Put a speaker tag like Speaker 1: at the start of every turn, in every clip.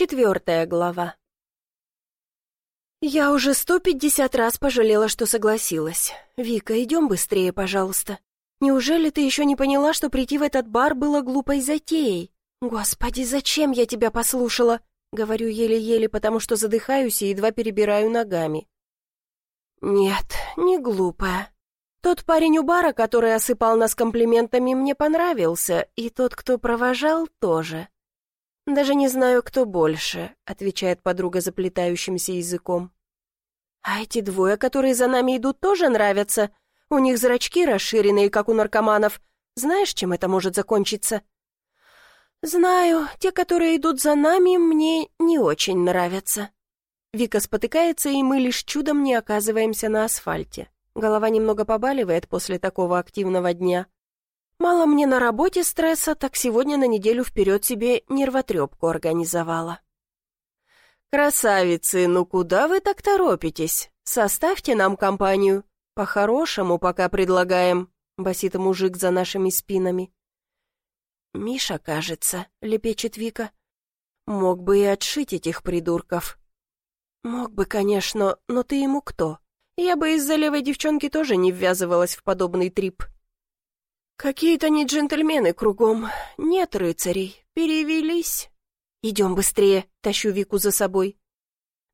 Speaker 1: Четвертая глава. Я уже сто пятьдесят раз пожалела, что согласилась. «Вика, идем быстрее, пожалуйста. Неужели ты еще не поняла, что прийти в этот бар было глупой затеей? Господи, зачем я тебя послушала?» Говорю еле-еле, потому что задыхаюсь и едва перебираю ногами. «Нет, не глупая. Тот парень у бара, который осыпал нас комплиментами, мне понравился, и тот, кто провожал, тоже. Даже не знаю, кто больше», — отвечает подруга заплетающимся языком. «А эти двое, которые за нами идут, тоже нравятся. У них зрачки расширенные, как у наркоманов. Знаешь, чем это может закончиться?» «Знаю, те, которые идут за нами, мне не очень нравятся». Вика спотыкается, и мы лишь чудом не оказываемся на асфальте. Голова немного побаливает после такого активного дня. Мало мне на работе стресса, так сегодня на неделю вперед себе нервотрепку организовала. «Красавицы, ну куда вы так торопитесь? Составьте нам компанию. По-хорошему пока предлагаем», — басит мужик за нашими спинами. «Миша, кажется», — лепечет Вика. «Мог бы и отшить этих придурков». «Мог бы, конечно, но ты ему кто? Я бы из-за левой девчонки тоже не ввязывалась в подобный трип». «Какие-то не джентльмены кругом. Нет рыцарей. Перевелись». «Идем быстрее», — тащу Вику за собой.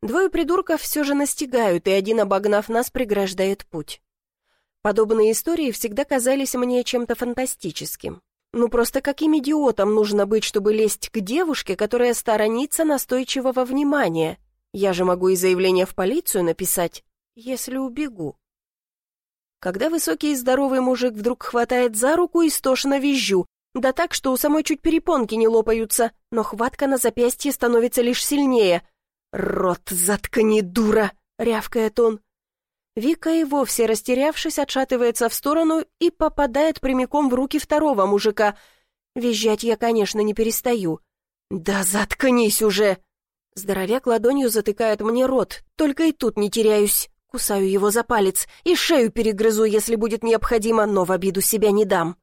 Speaker 1: Двое придурков все же настигают, и один, обогнав нас, преграждает путь. Подобные истории всегда казались мне чем-то фантастическим. Ну просто каким идиотом нужно быть, чтобы лезть к девушке, которая сторонится настойчивого внимания? Я же могу и заявление в полицию написать, если убегу. Когда высокий и здоровый мужик вдруг хватает за руку, и истошно визжу, да так, что у самой чуть перепонки не лопаются, но хватка на запястье становится лишь сильнее. «Рот заткни, дура!» — рявкает он. Вика и вовсе, растерявшись, отшатывается в сторону и попадает прямиком в руки второго мужика. Визжать я, конечно, не перестаю. «Да заткнись уже!» Здоровяк ладонью затыкает мне рот, только и тут не теряюсь. Кусаю его за палец и шею перегрызу, если будет необходимо, но в обиду себя не дам.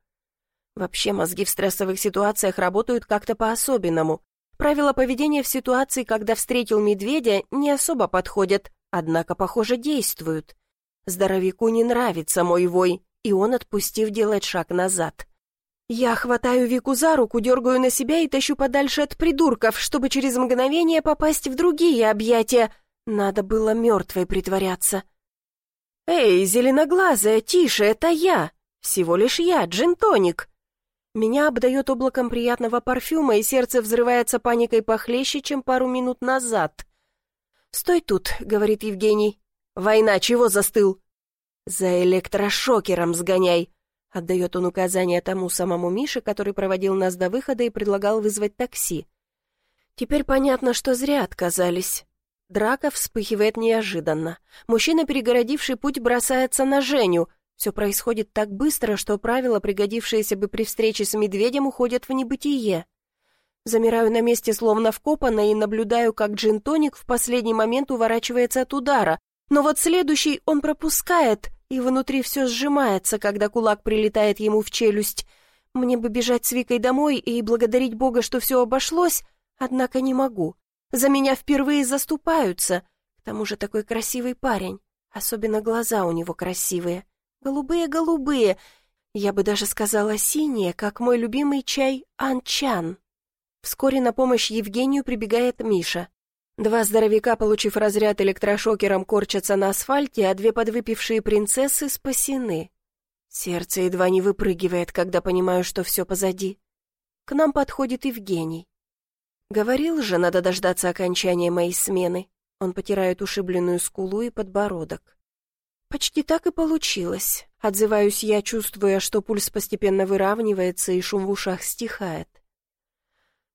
Speaker 1: Вообще мозги в стрессовых ситуациях работают как-то по-особенному. Правила поведения в ситуации, когда встретил медведя, не особо подходят, однако, похоже, действуют. Здоровяку не нравится мой вой, и он, отпустив, делает шаг назад. Я хватаю Вику за руку, дергаю на себя и тащу подальше от придурков, чтобы через мгновение попасть в другие объятия. Надо было мертвой притворяться. «Эй, зеленоглазая, тише, это я! Всего лишь я, джин-тоник!» Меня обдает облаком приятного парфюма, и сердце взрывается паникой похлеще, чем пару минут назад. «Стой тут», — говорит Евгений. «Война, чего застыл?» «За электрошокером сгоняй», — отдает он указание тому самому Мише, который проводил нас до выхода и предлагал вызвать такси. Теперь понятно, что зря отказались. Драка вспыхивает неожиданно. Мужчина, перегородивший путь, бросается на Женю. Все происходит так быстро, что правила, пригодившиеся бы при встрече с медведем, уходят в небытие. Замираю на месте, словно вкопанно, и наблюдаю, как джин-тоник в последний момент уворачивается от удара, но вот следующий он пропускает, и внутри все сжимается, когда кулак прилетает ему в челюсть. Мне бы бежать с Викой домой и благодарить Бога, что все обошлось, однако не могу. За меня впервые заступаются. К тому же такой красивый парень. Особенно глаза у него красивые. Голубые-голубые. Я бы даже сказала синие, как мой любимый чай анчан. Вскоре на помощь Евгению прибегает Миша. Два здоровяка, получив разряд электрошокером, корчатся на асфальте, а две подвыпившие принцессы спасены. Сердце едва не выпрыгивает, когда понимаю, что все позади. К нам подходит Евгений. Говорил же, надо дождаться окончания моей смены. Он потирает ушибленную скулу и подбородок. Почти так и получилось. Отзываюсь я, чувствуя, что пульс постепенно выравнивается и шум в ушах стихает.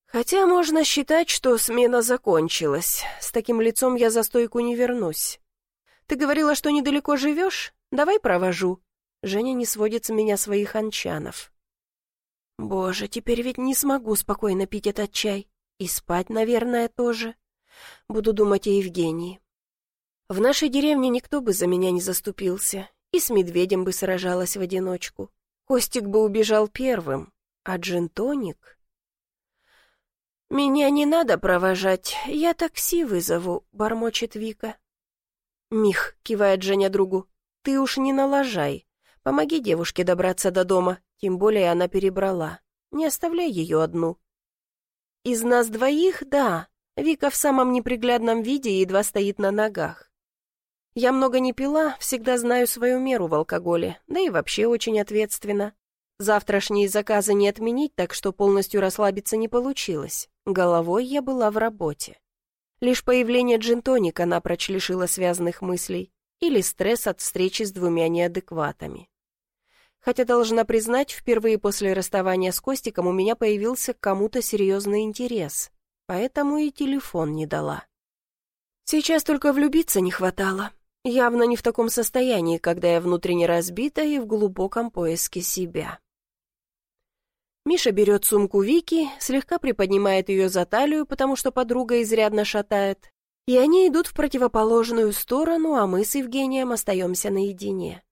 Speaker 1: Хотя можно считать, что смена закончилась. С таким лицом я за стойку не вернусь. Ты говорила, что недалеко живешь? Давай провожу. Женя не сводит с меня своих анчанов. Боже, теперь ведь не смогу спокойно пить этот чай. И спать, наверное, тоже. Буду думать о Евгении. В нашей деревне никто бы за меня не заступился, и с медведем бы сражалась в одиночку. Костик бы убежал первым, а джентоник... «Меня не надо провожать, я такси вызову», — бормочет Вика. «Мих», — кивает Женя другу, — «ты уж не налажай. Помоги девушке добраться до дома, тем более она перебрала. Не оставляй ее одну». «Из нас двоих, да. Вика в самом неприглядном виде и едва стоит на ногах. Я много не пила, всегда знаю свою меру в алкоголе, да и вообще очень ответственно. Завтрашние заказы не отменить, так что полностью расслабиться не получилось. Головой я была в работе. Лишь появление джинтоника напрочь лишило связанных мыслей или стресс от встречи с двумя неадекватами. Хотя, должна признать, впервые после расставания с Костиком у меня появился к кому-то серьезный интерес, поэтому и телефон не дала. Сейчас только влюбиться не хватало. Явно не в таком состоянии, когда я внутренне разбита и в глубоком поиске себя. Миша берет сумку Вики, слегка приподнимает ее за талию, потому что подруга изрядно шатает, и они идут в противоположную сторону, а мы с Евгением остаемся наедине.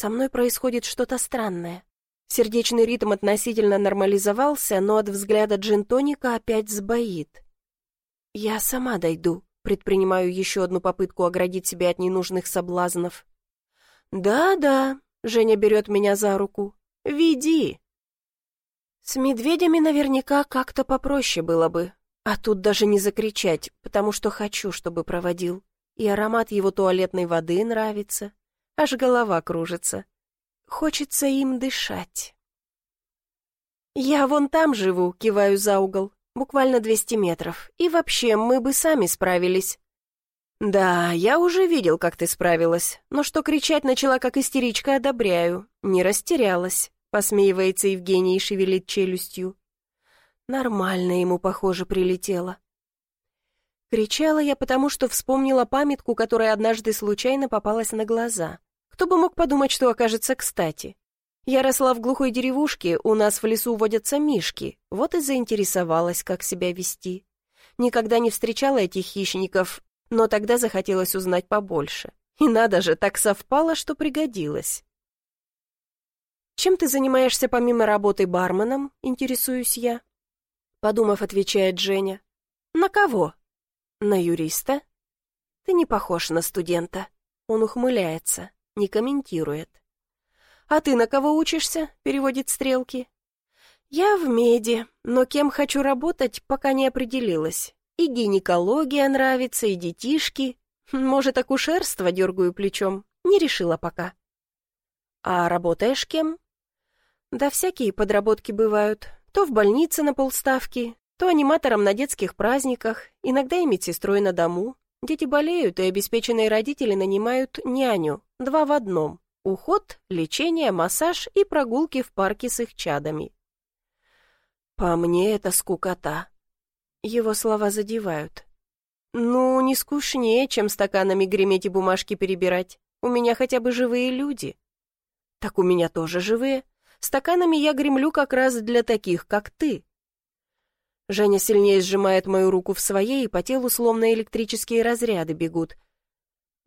Speaker 1: Со мной происходит что-то странное. Сердечный ритм относительно нормализовался, но от взгляда джинтоника опять сбоит. Я сама дойду, предпринимаю еще одну попытку оградить себя от ненужных соблазнов. «Да-да», — Женя берет меня за руку, — «веди». С медведями наверняка как-то попроще было бы, а тут даже не закричать, потому что хочу, чтобы проводил. И аромат его туалетной воды нравится, аж голова кружится. Хочется им дышать. «Я вон там живу», — киваю за угол, буквально 200 метров, и вообще мы бы сами справились. «Да, я уже видел, как ты справилась, но что кричать начала, как истеричка, одобряю. Не растерялась. Посмеивается Евгений и шевелит челюстью. Нормально ему, похоже, прилетело. Кричала я, потому что вспомнила памятку, которая однажды случайно попалась на глаза. Кто бы мог подумать, что окажется кстати. Я росла в глухой деревушке, у нас в лесу водятся мишки, вот и заинтересовалась, как себя вести. Никогда не встречала этих хищников, но тогда захотелось узнать побольше. И надо же, так совпало, что пригодилось. «Чем ты занимаешься помимо работы барменом?» — интересуюсь я. Подумав, отвечает Женя. «На кого?» «На юриста?» «Ты не похож на студента». Он ухмыляется, не комментирует. «А ты на кого учишься?» — переводит стрелки. «Я в меди, но кем хочу работать, пока не определилась. И гинекология нравится, и детишки. Может, акушерство дергаю плечом. Не решила пока». «А работаешь кем?» Да всякие подработки бывают. То в больнице на полставки, то аниматором на детских праздниках, иногда и медсестрой на дому. Дети болеют, и обеспеченные родители нанимают няню, два в одном. Уход, лечение, массаж и прогулки в парке с их чадами. По мне это скукота. Его слова задевают. Ну, не скучнее, чем стаканами греметь и бумажки перебирать. У меня хотя бы живые люди. Так у меня тоже живые. Стаканами я гремлю как раз для таких, как ты». Женя сильнее сжимает мою руку в своей, и по телу словно электрические разряды бегут.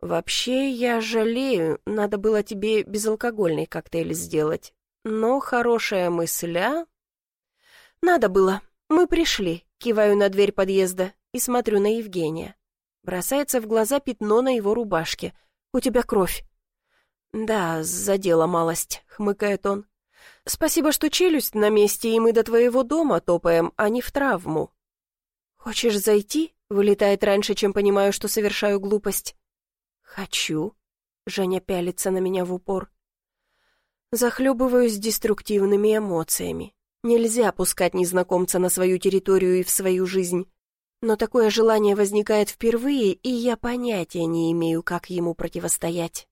Speaker 1: «Вообще, я жалею, надо было тебе безалкогольный коктейль сделать. Но хорошая мысля...» «Надо было. Мы пришли», — киваю на дверь подъезда и смотрю на Евгения. Бросается в глаза пятно на его рубашке. «У тебя кровь». «Да, задела малость», — хмыкает он. Спасибо, что челюсть на месте, и мы до твоего дома топаем, а не в травму. Хочешь зайти? Вылетает раньше, чем понимаю, что совершаю глупость. Хочу. Женя пялится на меня в упор. Захлебываюсь деструктивными эмоциями. Нельзя пускать незнакомца на свою территорию и в свою жизнь. Но такое желание возникает впервые, и я понятия не имею, как ему противостоять.